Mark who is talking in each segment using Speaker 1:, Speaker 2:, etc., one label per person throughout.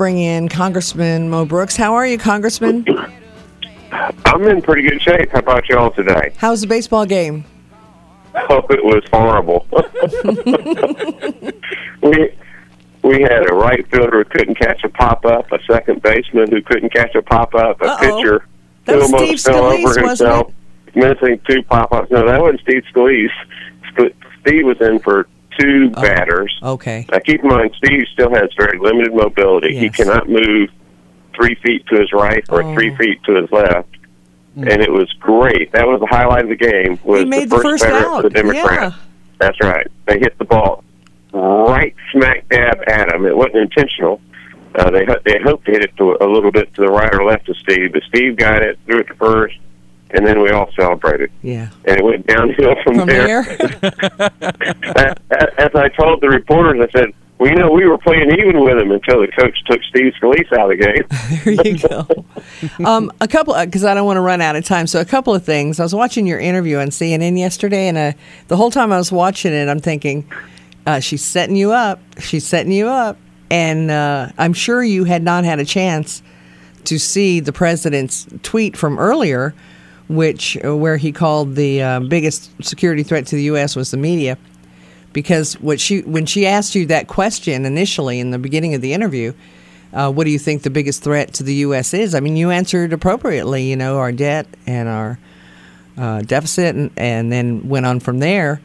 Speaker 1: bring in Congressman Mo Brooks. How are you, Congressman?
Speaker 2: I'm in pretty good shape. How about y'all today?
Speaker 1: How's the baseball game?
Speaker 2: Oh, it was horrible. we we had a right fielder who couldn't catch a pop up, a second baseman who couldn't catch a pop up, a
Speaker 1: Uh-oh.
Speaker 2: pitcher
Speaker 1: That
Speaker 2: who almost
Speaker 1: Steve
Speaker 2: fell
Speaker 1: Scalise,
Speaker 2: over himself, missing two pop ups. No, that wasn't Steve Scalise. Steve was in for two
Speaker 1: Oh.
Speaker 2: batters.
Speaker 1: Okay.
Speaker 2: Now, keep in mind, Steve still has very limited mobility. He cannot move three feet to his right or
Speaker 1: Oh.
Speaker 2: three feet to his left. And it was great. That was the highlight of the game. Was
Speaker 1: He made
Speaker 2: the
Speaker 1: the
Speaker 2: first,
Speaker 1: first
Speaker 2: batter
Speaker 1: out.
Speaker 2: for the Democrats.
Speaker 1: Yeah.
Speaker 2: That's right. They hit the ball right smack dab at him. It wasn't intentional. Uh, they they hoped to hit it to a little bit to the right or left of Steve, but Steve got it, threw it to first, and then we all celebrated.
Speaker 1: Yeah.
Speaker 2: And it went downhill from,
Speaker 1: From
Speaker 2: there. as, as I told the reporters, I said, "Well, you know, we were playing even with him until the coach took Steve Scalise out of the game."
Speaker 1: there you go. Um, a couple, because I don't want to run out of time. So, a couple of things. I was watching your interview on CNN yesterday, and uh, the whole time I was watching it, I'm thinking, uh, she's setting you up. She's setting you up. And uh, I'm sure you had not had a chance to see the president's tweet from earlier, which uh, where he called the uh, biggest security threat to the U.S. was the media because what she when she asked you that question initially in the beginning of the interview, uh, what do you think the biggest threat to the U.S. is? I mean, you answered appropriately. You know, our debt and our uh, deficit, and, and then went on from there.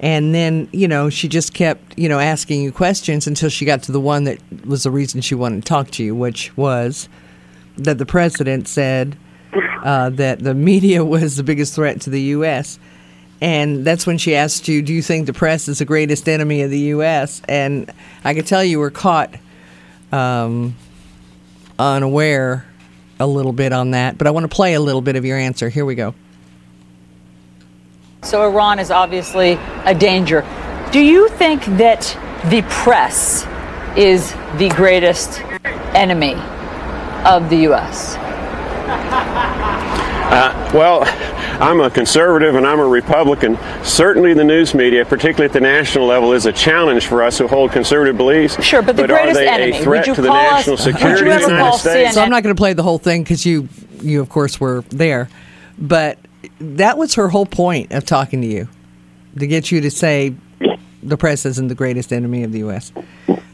Speaker 1: And then you know she just kept you know asking you questions until she got to the one that was the reason she wanted to talk to you, which was that the president said uh, that the media was the biggest threat to the U.S. And that's when she asked you, "Do you think the press is the greatest enemy of the U.S.?" And I could tell you were caught um, unaware a little bit on that. But I want to play a little bit of your answer. Here we go.
Speaker 3: So Iran is obviously a danger. Do you think that the press is the greatest enemy of the U.S.?
Speaker 4: Uh, well, I'm a conservative and I'm a Republican. Certainly, the news media, particularly at the national level, is a challenge for us who hold conservative beliefs.
Speaker 3: Sure, but the
Speaker 4: are
Speaker 3: greatest
Speaker 4: they
Speaker 3: enemy,
Speaker 4: a threat to the
Speaker 3: call us-
Speaker 4: national security of the
Speaker 3: ever
Speaker 4: United
Speaker 3: call
Speaker 4: States?
Speaker 1: So I'm not going to play the whole thing because you, you of course were there, but that was her whole point of talking to you, to get you to say the press isn't the greatest enemy of the U.S.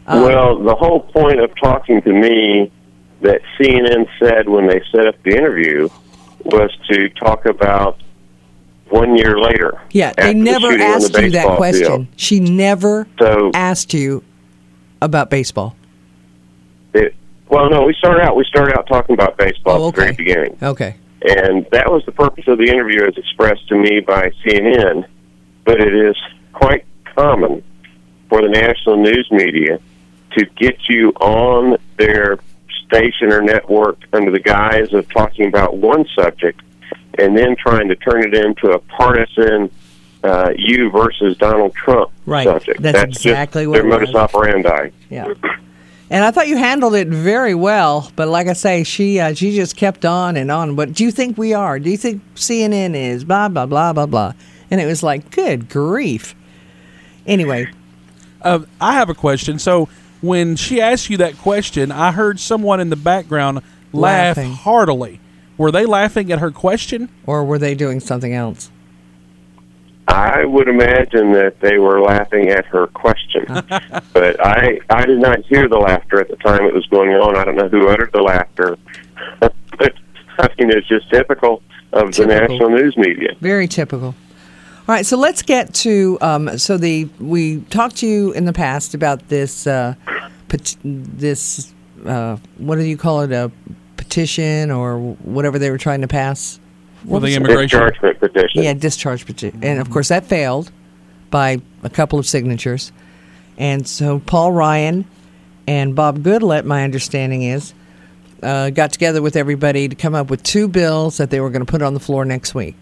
Speaker 2: Um, well, the whole point of talking to me that CNN said when they set up the interview was to talk about one year later.
Speaker 1: Yeah, they never
Speaker 2: the
Speaker 1: asked you that question.
Speaker 2: field.
Speaker 1: She never
Speaker 2: So-
Speaker 1: asked you about baseball.
Speaker 2: It, well, no, we started out. We started out talking about baseball
Speaker 1: Oh,
Speaker 2: at the very beginning.
Speaker 1: Okay.
Speaker 2: And that was the purpose of the interview as expressed to me by CNN. But it is quite common for the national news media to get you on their station or network under the guise of talking about one subject and then trying to turn it into a partisan uh, you versus Donald Trump
Speaker 1: Right.
Speaker 2: subject.
Speaker 1: That's
Speaker 2: just
Speaker 1: exactly what
Speaker 2: their
Speaker 1: it
Speaker 2: modus
Speaker 1: was.
Speaker 2: operandi.
Speaker 1: Yeah. And I thought you handled it very well, but like I say, she uh, she just kept on and on. But do you think we are? Do you think CNN is? Blah blah blah blah blah. And it was like, good grief. Anyway,
Speaker 5: Uh, I have a question. So when she asked you that question, I heard someone in the background laugh
Speaker 1: Laughing.
Speaker 5: heartily. Were they laughing at her question?
Speaker 1: or were they doing something else?
Speaker 2: I would imagine that they were laughing at her question, but I I did not hear the laughter at the time it was going on. I don't know who uttered the laughter, but I mean it's just typical of the national news media.
Speaker 1: Very typical. All right, so let's get to um, so the we talked to you in the past about this uh, pet- this uh, what do you call it a petition or whatever they were trying to pass.
Speaker 5: For the immigration.
Speaker 2: Dischargement petition.
Speaker 1: Yeah, discharge petition, and of course that failed by a couple of signatures, and so Paul Ryan and Bob Goodlatte, my understanding is, uh, got together with everybody to come up with two bills that they were going to put on the floor next week.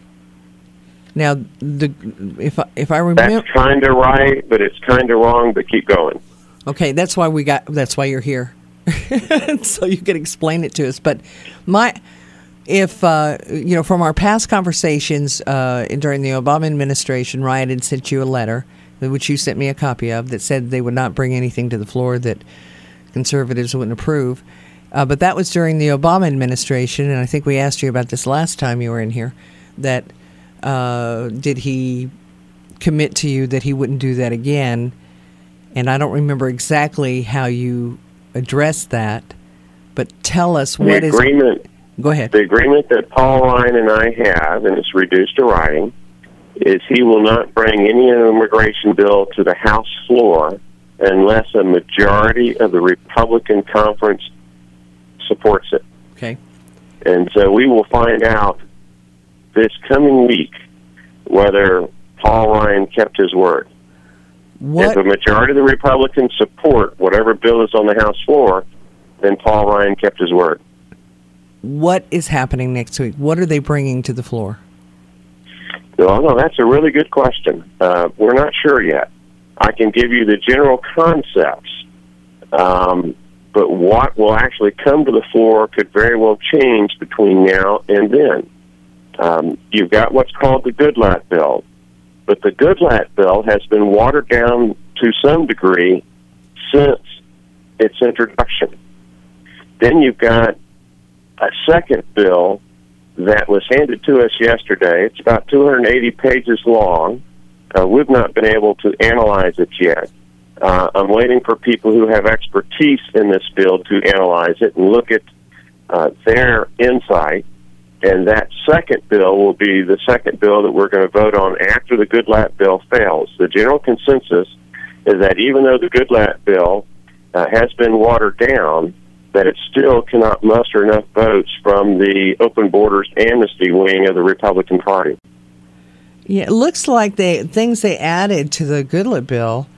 Speaker 1: Now, the if I, if I remember,
Speaker 2: That's kind of right, but it's kind of wrong. But keep going.
Speaker 1: Okay, that's why we got. That's why you're here, so you can explain it to us. But my, if uh, you know, from our past conversations uh, during the Obama administration, Ryan had sent you a letter, which you sent me a copy of, that said they would not bring anything to the floor that conservatives wouldn't approve. Uh, but that was during the Obama administration, and I think we asked you about this last time you were in here. That uh, did he commit to you that he wouldn't do that again? And I don't remember exactly how you addressed that, but tell us
Speaker 2: The
Speaker 1: what is.
Speaker 2: agreement
Speaker 1: Go ahead.
Speaker 2: the agreement that Paul Ryan and I have, and it's reduced to writing, is he will not bring any immigration bill to the House floor unless a majority of the Republican conference supports it.
Speaker 1: Okay.
Speaker 2: And so we will find out this coming week whether Paul Ryan kept his word.
Speaker 1: What
Speaker 2: If a majority of the Republicans support whatever bill is on the House floor, then Paul Ryan kept his word.
Speaker 1: what is happening next week? What are they bringing to the floor?
Speaker 2: Well, no, that's a really good question. Uh, we're not sure yet. I can give you the general concepts, um, but what will actually come to the floor could very well change between now and then. Um, you've got what's called the Goodlatte bill, but the Goodlatte bill has been watered down to some degree since its introduction. Then you've got a second bill that was handed to us yesterday. It's about 280 pages long. Uh, we've not been able to analyze it yet. Uh, I'm waiting for people who have expertise in this bill to analyze it and look at uh, their insight. And that second bill will be the second bill that we're going to vote on after the Goodlatte bill fails. The general consensus is that even though the Goodlatte bill uh, has been watered down, that it still cannot muster enough votes from the open borders amnesty wing of the Republican Party.
Speaker 1: Yeah, it looks like they things they added to the Goodlatte bill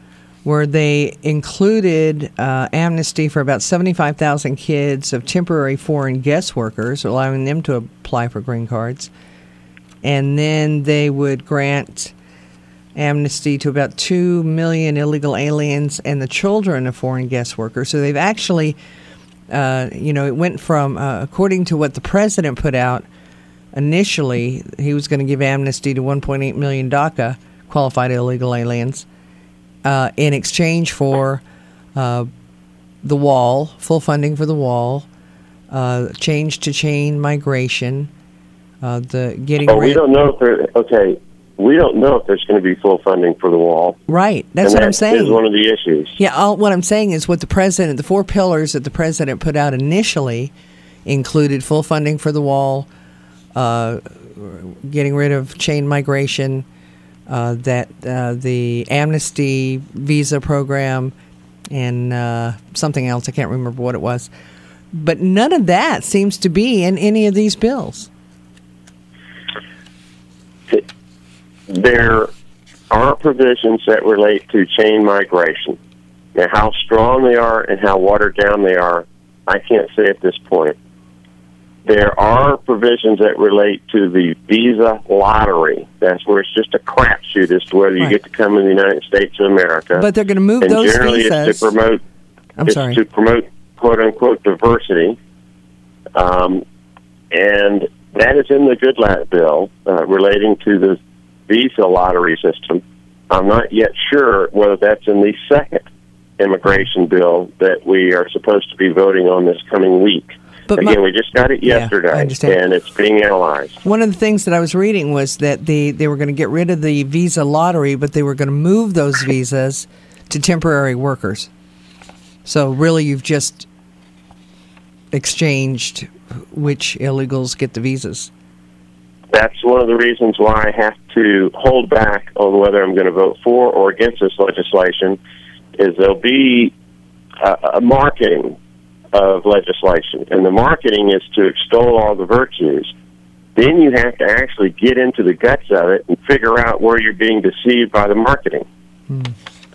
Speaker 1: where they included uh, amnesty for about 75,000 kids of temporary foreign guest workers, allowing them to apply for green cards. And then they would grant amnesty to about 2 million illegal aliens and the children of foreign guest workers. So they've actually, uh, you know, it went from, uh, according to what the president put out, initially he was going to give amnesty to 1.8 million DACA qualified illegal aliens uh, in exchange for uh, the wall, full funding for the wall, uh, change to chain migration, uh, the getting
Speaker 2: But we
Speaker 1: rid.
Speaker 2: don't know if there. Okay, we don't know if there's going to be full funding for the wall.
Speaker 1: Right, that's
Speaker 2: and
Speaker 1: what
Speaker 2: that
Speaker 1: I'm saying.
Speaker 2: Is one of the issues.
Speaker 1: Yeah, all, what I'm saying is what the president, the four pillars that the president put out initially included full funding for the wall, uh, getting rid of chain migration, uh, that uh, the amnesty visa program, and uh, something else. I can't remember what it was. But none of that seems to be in any of these bills.
Speaker 2: There are provisions that relate to chain migration. Now, how strong they are and how watered down they are, I can't say at this point. There are provisions that relate to the visa lottery. That's where it's just a crapshoot as to whether you
Speaker 1: Right.
Speaker 2: get to come in the United States of America.
Speaker 1: But they're going to move
Speaker 2: and
Speaker 1: those
Speaker 2: generally,
Speaker 1: visas.
Speaker 2: it's to promote.
Speaker 1: I'm
Speaker 2: it's
Speaker 1: sorry.
Speaker 2: to promote quote unquote diversity, um, and that is in the Goodlatte bill uh, relating to the visa lottery system. I'm not yet sure whether that's in the second immigration bill that we are supposed to be voting on this coming week.
Speaker 1: But my-
Speaker 2: Again, we just got it
Speaker 1: Yeah,
Speaker 2: yesterday,
Speaker 1: understand.
Speaker 2: and it's being analyzed.
Speaker 1: One of the things that I was reading was that they, they were going to get rid of the visa lottery, but they were going to move those visas to temporary workers. So really, you've just exchanged which illegals get the visas.
Speaker 2: that's one of the reasons why I have to hold back on whether I'm going to vote for or against this legislation. Is there'll be a, a marketing of legislation, and the marketing is to extol all the virtues. Then you have to actually get into the guts of it and figure out where you're being deceived by the marketing.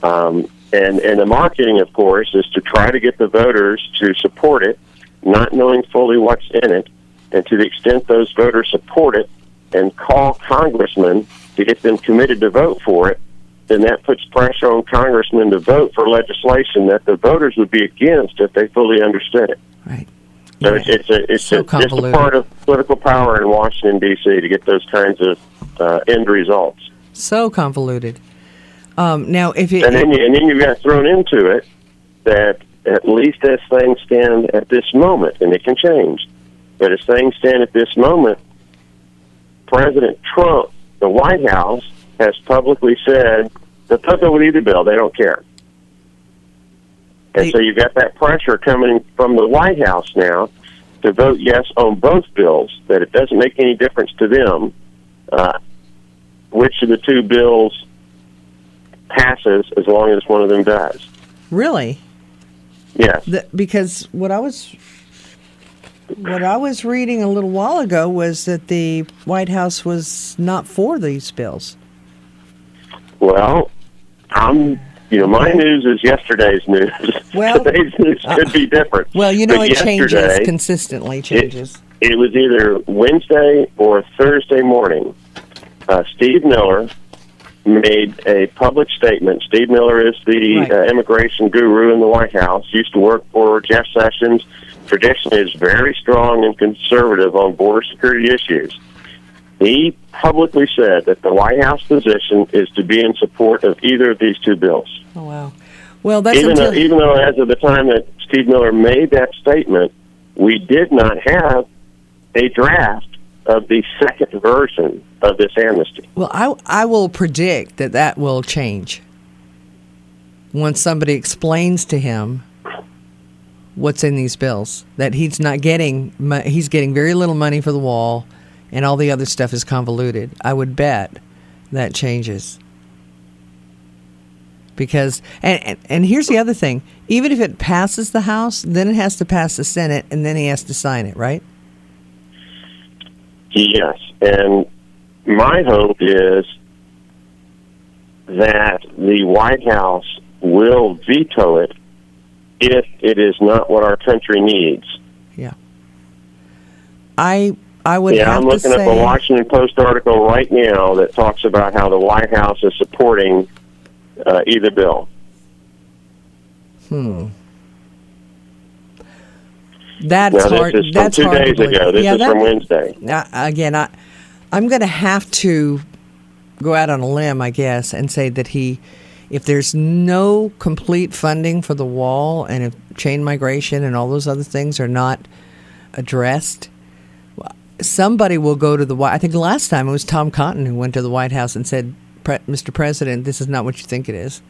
Speaker 2: Um, and and the marketing, of course, is to try to get the voters to support it, not knowing fully what's in it, and to the extent those voters support it, and call congressmen to get them committed to vote for it, then that puts pressure on congressmen to vote for legislation that the voters would be against if they fully understood it.
Speaker 1: Right.
Speaker 2: So it's it's a, it's
Speaker 1: So
Speaker 2: a, just a part of political power in Washington D.C. to get those kinds of uh, end results.
Speaker 1: So convoluted. Um, now, if it,
Speaker 2: And then you, and then you got thrown into it that at least as things stand at this moment, and it can change, but as things stand at this moment, President Trump, the White House, has publicly said they'll go with either bill. They don't care. And
Speaker 1: They-
Speaker 2: so you've got that pressure coming from the White House now to vote yes on both bills, that it doesn't make any difference to them uh, which of the two bills passes as long as one of them does.
Speaker 1: really,
Speaker 2: Yes.
Speaker 1: the, because what I was what I was reading a little while ago was that the White House was not for these bills.
Speaker 2: Well, I'm. You know, my news is yesterday's news.
Speaker 1: Well,
Speaker 2: today's news could be different.
Speaker 1: Well, you know,
Speaker 2: But
Speaker 1: it changes consistently. Changes.
Speaker 2: It was either Wednesday or Thursday morning. Uh, Steve Miller made a public statement. Steve Miller is the
Speaker 1: Right.
Speaker 2: uh, immigration guru in the White House. Used to work for Jeff Sessions. Traditionally, is very strong and conservative on border security issues. He publicly said that the White House position is to be in support of either of these two bills.
Speaker 1: oh wow. Well, that's
Speaker 2: Even
Speaker 1: until
Speaker 2: though, even though, as of the time that Steve Miller made that statement, we did not have a draft of the second version of this amnesty.
Speaker 1: well, I I will predict that that will change once somebody explains to him what's in these bills. That he's not getting he's getting very little money for the wall, and all the other stuff is convoluted. I would bet that changes. Because and, and and here's the other thing: even if it passes the House, then it has to pass the Senate, and then he has to sign it, right?
Speaker 2: Yes, and my hope is that the White House will veto it if it is not what our country needs.
Speaker 1: Yeah. I I would
Speaker 2: yeah, I'm looking
Speaker 1: say
Speaker 2: up a Washington Post article right now that talks about how the White House is supporting uh, either bill. Hmm.
Speaker 1: that's
Speaker 2: Now,
Speaker 1: hard.
Speaker 2: this is from
Speaker 1: that's
Speaker 2: two
Speaker 1: hard
Speaker 2: days ago. This
Speaker 1: yeah,
Speaker 2: is
Speaker 1: that-
Speaker 2: from Wednesday.
Speaker 1: Now, again, I I'm going to have to go out on a limb, I guess, and say that he, if there's no complete funding for the wall and if chain migration and all those other things are not addressed, somebody will go to the White. I think the last time it was Tom Cotton who went to the White House and said, "Pre- "Mr. President, this is not what you think it is."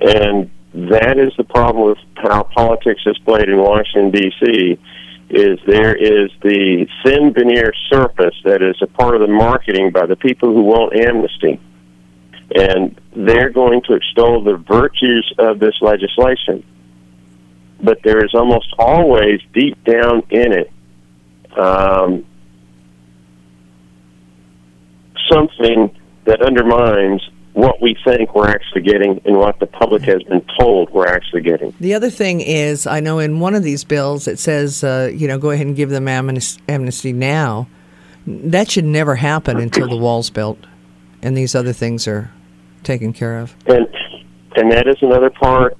Speaker 2: And that is the problem with how politics is played in Washington D.C. Is there is the thin veneer surface that is a part of the marketing by the people who want amnesty, and they're going to extol the virtues of this legislation. But there is almost always deep down in it um, something that undermines what we think we're actually getting and what the public has been told we're actually getting.
Speaker 1: The other thing is, I know in one of these bills it says, uh, you know, go ahead and give them amnes- amnesty now. That should never happen until the wall's built and these other things are taken care of.
Speaker 2: And and that is another part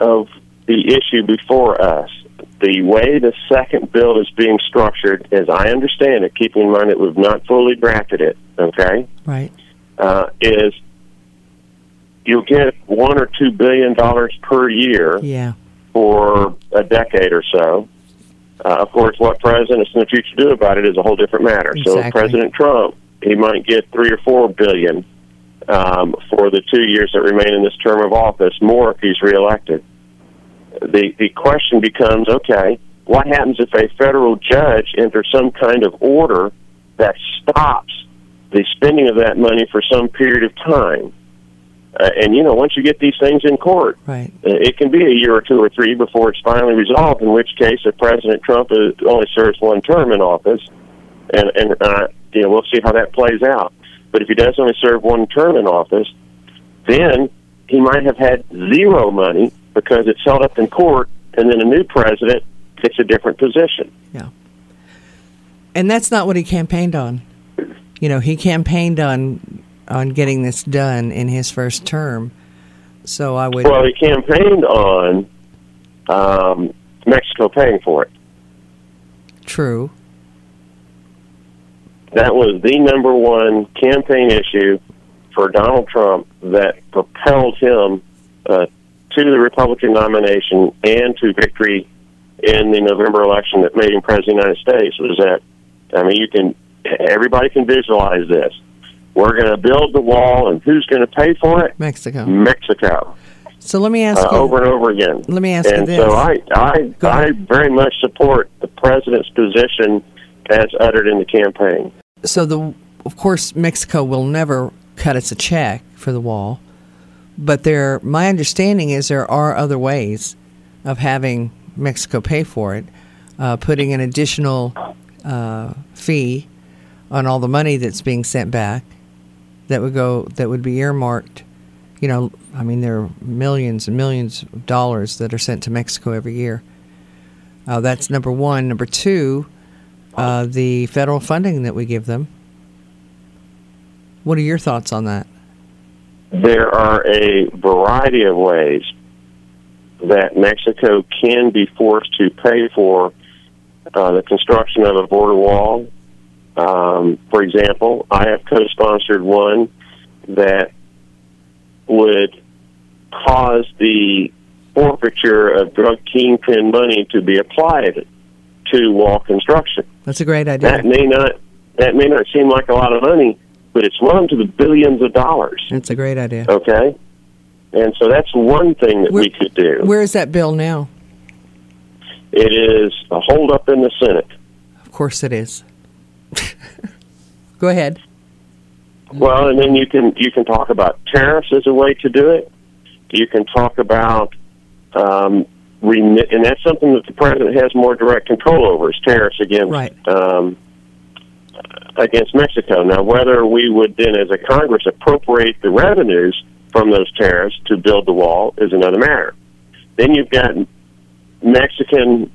Speaker 2: of the issue before us. The way the second bill is being structured, as I understand it, keeping in mind that we've not fully drafted it, okay,
Speaker 1: Right.
Speaker 2: uh, is you'll get one or two billion dollars per year
Speaker 1: Yeah.
Speaker 2: for a decade or so. Uh, of course, what presidents in the future do about it is a whole different matter. So,
Speaker 1: Exactly.
Speaker 2: President Trump, he might get three or four billion um, for the two years that remain in this term of office, more if he's reelected. The the question becomes: Okay, what happens if a federal judge enters some kind of order that stops the spending of that money for some period of time? Uh, and you know, once you get these things in court,
Speaker 1: Right.
Speaker 2: uh, It can be a year or two or three before it's finally resolved. In which case, if President Trump is, only serves one term in office, and and uh, you know we'll see how that plays out. But if he does only serve one term in office, then he might have had zero money because it's held up in court, and then a new president takes a different position.
Speaker 1: Yeah. And that's not what he campaigned on. You know, he campaigned on on getting this done in his first term. So I would.
Speaker 2: Well, he campaigned on um, Mexico paying for it.
Speaker 1: True.
Speaker 2: That was the number one campaign issue for Donald Trump that propelled him uh, to the Republican nomination and to victory in the November election that made him president of the United States. Was that? I mean, you can. Everybody can visualize this. We're going to build the wall, and who's going to pay for it?
Speaker 1: Mexico.
Speaker 2: Mexico.
Speaker 1: So let me ask
Speaker 2: uh,
Speaker 1: you.
Speaker 2: over and over again.
Speaker 1: Let me ask you
Speaker 2: and
Speaker 1: this.
Speaker 2: so I, I, I very much support the president's position as uttered in the campaign.
Speaker 1: so the of course Mexico will never cut us a check for the wall, but there my understanding is there are other ways of having Mexico pay for it, uh, putting an additional uh, fee on all the money that's being sent back that would go that would be earmarked. You know, I mean there are millions and millions of dollars that are sent to Mexico every year. Uh, that's number one. Number two, uh, the federal funding that we give them. What are your thoughts on that?
Speaker 2: There are a variety of ways that Mexico can be forced to pay for uh, the construction of a border wall. Um, for example, I have co-sponsored one that would cause the forfeiture of drug kingpin money to be applied to wall construction.
Speaker 1: That's a great idea.
Speaker 2: That may not that may not seem like a lot of money, but it's run to the billions of dollars.
Speaker 1: That's a great idea.
Speaker 2: Okay, and so that's one thing that
Speaker 1: Where-
Speaker 2: we could do.
Speaker 1: Where is that bill now?
Speaker 2: It is a hold up in the Senate.
Speaker 1: Of course it is. Go ahead.
Speaker 2: Well, and then you can you can talk about tariffs as a way to do it. You can talk about um, remit, and that's something that the president has more direct control over is tariffs against
Speaker 1: Right.
Speaker 2: um, against Mexico. Now, whether we would then, as a Congress, appropriate the revenues from those tariffs to build the wall is another matter. Then you've got Mexican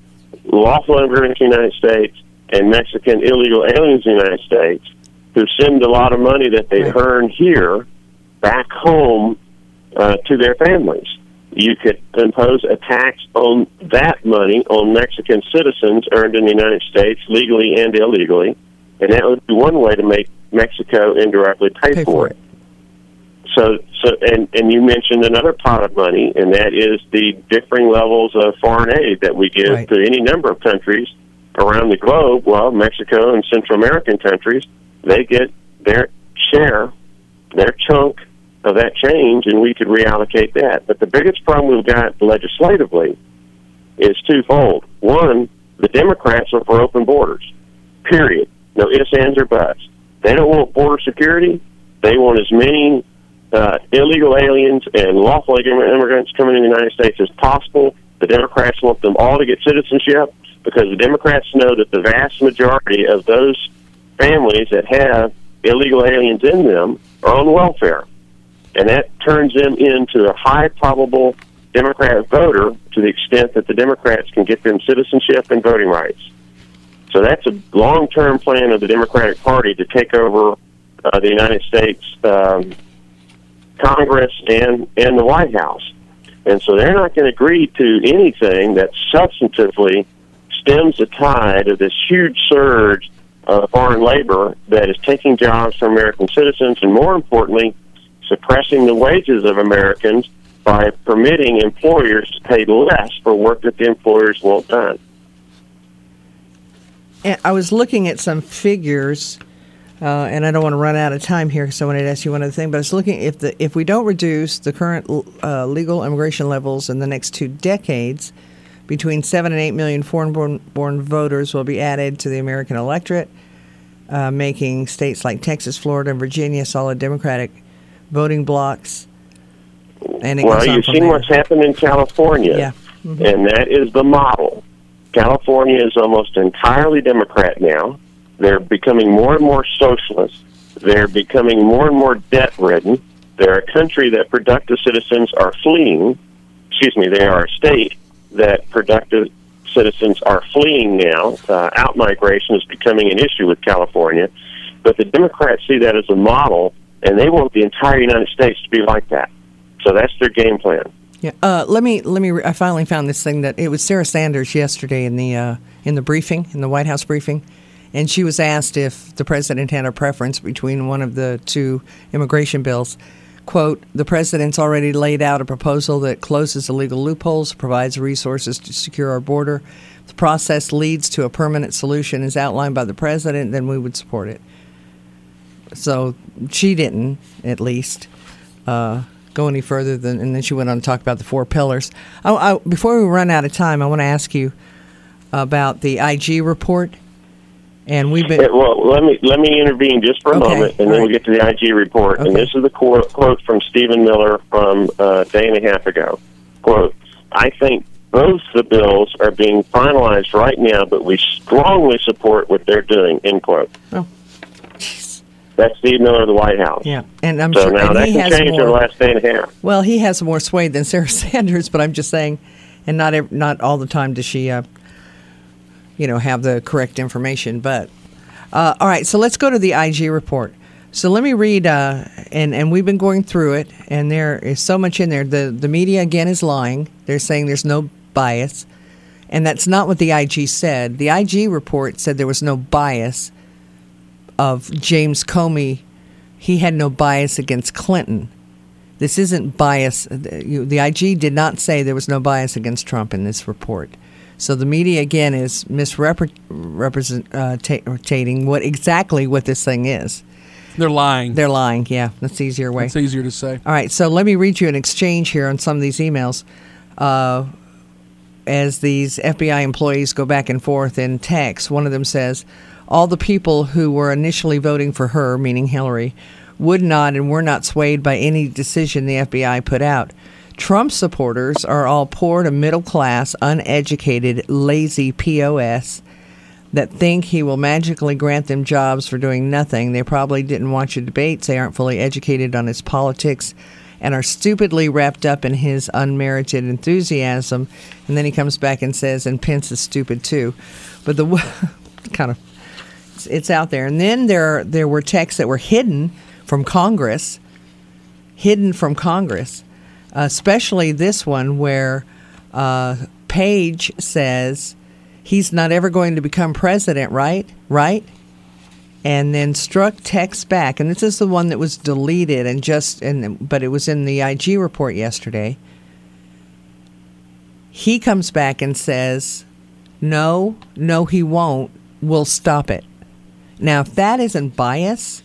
Speaker 2: lawful immigrants in the United States and Mexican illegal aliens in the United States who send a lot of money that they
Speaker 1: Right.
Speaker 2: earn here back home uh, to their families. You could impose a tax on that money on Mexican citizens earned in the United States legally and illegally, and that would be one way to make Mexico indirectly pay,
Speaker 1: Pay
Speaker 2: for
Speaker 1: for
Speaker 2: it. So, so, and and you mentioned another pot of money, and that is the differing levels of foreign aid that we give
Speaker 1: Right.
Speaker 2: to any number of countries around the globe. Well, Mexico and Central American countries, they get their share, their chunk of that change, and we could reallocate that. But the biggest problem we've got legislatively is twofold. One, the Democrats are for open borders. Period. No ifs, ands, or buts. They don't want border security. They want as many uh, illegal aliens and lawful immigrants coming in the United States as possible. The Democrats want them all to get citizenship because the Democrats know that the vast majority of those families that have illegal aliens in them are on welfare. And that turns them into a high probable Democrat voter to the extent that the Democrats can get them citizenship and voting rights. So that's a long term plan of the Democratic Party to take over uh, the United States um, Congress and, and the White House. And so they're not going to agree to anything that substantively stems the tide of this huge surge of foreign labor that is taking jobs from American citizens and, more importantly, suppressing the wages of Americans by permitting employers to pay less for work that the employers won't done.
Speaker 1: And I was looking at some figures, uh, and I don't want to run out of time here, so I wanted to ask you one other thing. But I was looking if the if we don't reduce the current uh, legal immigration levels in the next two decades, between seven and eight million foreign-born born voters will be added to the American electorate, uh, making states like Texas, Florida, and Virginia solid Democratic voting blocks. And
Speaker 2: Well, you've seen
Speaker 1: there.
Speaker 2: what's happened in California,
Speaker 1: Yeah.
Speaker 2: and that is the model. California is almost entirely Democrat now. They're becoming more and more socialist. They're becoming more and more debt ridden. They're a country that productive citizens are fleeing. Excuse me, they are a state that productive citizens are fleeing now. Uh, out migration is becoming an issue with California. But the Democrats see that as a model and they want the entire United States to be like that. So that's their game plan.
Speaker 1: Yeah. Uh, let me let me. Re- I finally found this thing that it was Sarah Sanders yesterday in the uh, in the briefing in the White House briefing, and she was asked if the president had a preference between one of the two immigration bills. Quote: The president's already laid out a proposal that closes illegal loopholes, provides resources to secure our border. If the process leads to a permanent solution as outlined by the president, then we would support it. So she didn't, at least. Uh, go any further than, and then she went on to talk about the four pillars. I, I, before we run out of time, I want to ask you about the IG report. And we've been
Speaker 2: well. Let me let me intervene just for a
Speaker 1: Okay,
Speaker 2: moment, and
Speaker 1: all
Speaker 2: then we'll get to the IG report.
Speaker 1: Okay.
Speaker 2: And this is the quote, quote from Stephen Miller from uh, a day and a half ago. Quote: I think both the bills are being finalized right now, but we strongly support what they're doing. End quote.
Speaker 1: Oh.
Speaker 2: That's Steve Miller of the White House.
Speaker 1: yeah, and I'm
Speaker 2: So
Speaker 1: sure
Speaker 2: now that
Speaker 1: he
Speaker 2: can
Speaker 1: has
Speaker 2: change in
Speaker 1: more.
Speaker 2: the last day and a half.
Speaker 1: Well, he has more sway than Sarah Sanders, but I'm just saying, and not ev- not all the time does she, uh, you know, have the correct information. But uh, all right, so let's go to the IG report. So let me read, uh, and and we've been going through it, and there is so much in there. The the media again is lying. They're saying there's no bias, and that's not what the IG said. The IG report said there was no bias of James Comey. He had no bias against Clinton. This isn't bias. The IG did not say there was no bias against Trump in this report. So the media again is misrepresenting what exactly what this thing is.
Speaker 5: They're lying.
Speaker 1: They're lying. Yeah, that's the easier way.
Speaker 5: It's easier to say.
Speaker 1: All right, so let me read you an exchange here on some of these emails. Uh, as these FBI employees go back and forth in text, one of them says, All the people who were initially voting for her, meaning Hillary, would not and were not swayed by any decision the FBI put out. Trump supporters are all poor to middle class, uneducated, lazy POS that think he will magically grant them jobs for doing nothing. They probably didn't watch a debate, they aren't fully educated on his politics, and are stupidly wrapped up in his unmerited enthusiasm. And then he comes back and says, and Pence is stupid too. But the kind of it's, it's out there. And then there there were texts that were hidden from Congress, hidden from Congress, especially this one where uh, Page says he's not ever going to become president, right? Right? And then Strzok text back, and this is the one that was deleted and just and but it was in the IG report yesterday. He comes back and says, "No, no, he won't. We'll stop it." Now, if that isn't bias,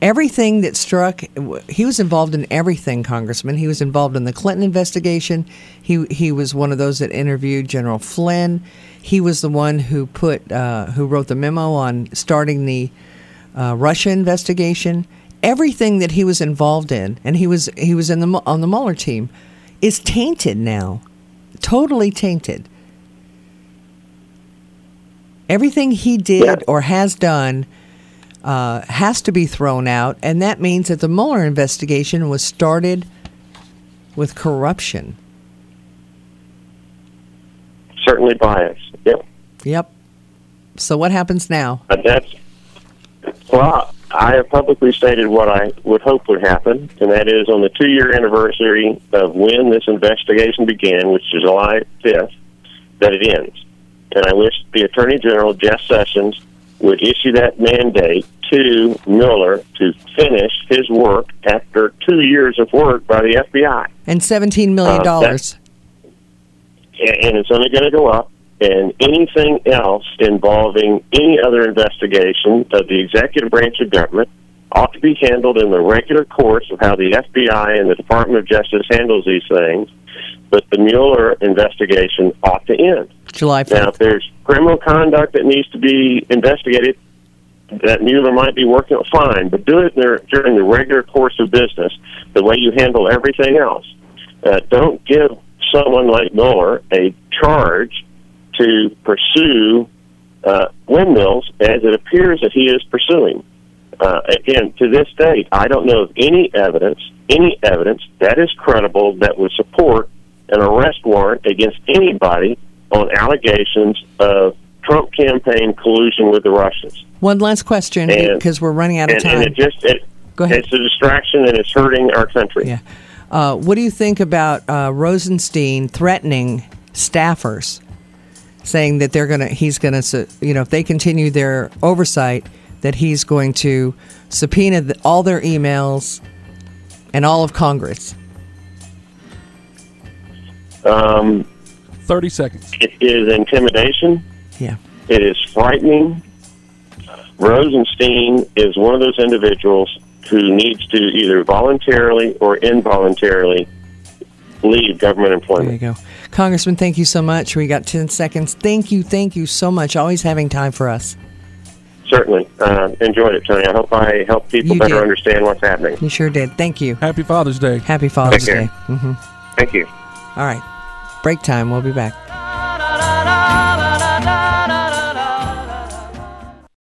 Speaker 1: everything that Strzok he was involved in everything congressman. He was involved in the clinton investigation. He he was one of those that interviewed general flynn. He was the one who put uh, who wrote the memo on starting the uh, russia investigation. Everything that he was involved in and he was he was in the on the Mueller team is tainted now. Totally tainted. Everything he did
Speaker 2: Yeah.
Speaker 1: or has done uh, has to be thrown out, and that means that the Mueller investigation was started with corruption.
Speaker 2: Certainly biased. Yep.
Speaker 1: Yep. So what happens now?
Speaker 2: But that's well. I have publicly stated what I would hope would happen, and that is on the two-year anniversary of when this investigation began, which is July 5th, that it ends. And I wish the Attorney General, Jeff Sessions, would issue that mandate to Mueller to finish his work after two years of work by the FBI.
Speaker 1: And seventeen million um, dollars.
Speaker 2: and and it's only going to go up. And anything else involving any other investigation of the executive branch of government ought to be handled in the regular course of how the FBI and the Department of Justice handles these things. But the Mueller investigation ought to end.
Speaker 1: July
Speaker 2: Now, if there's criminal conduct that needs to be investigated, that Mueller might be working on, fine, but do it there, during the regular course of business, the way you handle everything else. Uh, don't give someone like Mueller a charge to pursue uh, windmills as it appears that he is pursuing. Uh, again, to this date, I don't know of any evidence, any evidence that is credible that would support an arrest warrant against anybody on allegations of Trump campaign collusion with the Russians.
Speaker 1: One last question because we're running out of
Speaker 2: And,
Speaker 1: time.
Speaker 2: and it just it,
Speaker 1: Go ahead.
Speaker 2: It's a distraction and it's hurting our country.
Speaker 1: Yeah. Uh, what do you think about uh, Rosenstein threatening staffers, saying that they're going to, he's going to, you know, if they continue their oversight, that he's going to subpoena the, all their emails and all of Congress?
Speaker 2: Um,
Speaker 5: 30 seconds.
Speaker 2: it is intimidation.
Speaker 1: Yeah.
Speaker 2: It is frightening. Rosenstein is one of those individuals who needs to either voluntarily or involuntarily leave government employment.
Speaker 1: There you go. Congressman, thank you so much. We got 10 seconds. Thank you, thank you so much. Always having time for us.
Speaker 2: Certainly. Uh, enjoyed it, Tony. I hope I help people
Speaker 1: You
Speaker 2: better
Speaker 1: did.
Speaker 2: understand what's happening.
Speaker 1: You sure did. Thank you.
Speaker 5: Happy Father's Day.
Speaker 1: Happy Father's
Speaker 2: Take care.
Speaker 1: Day. hmm
Speaker 2: Thank you.
Speaker 1: All right. Break time. We'll be back.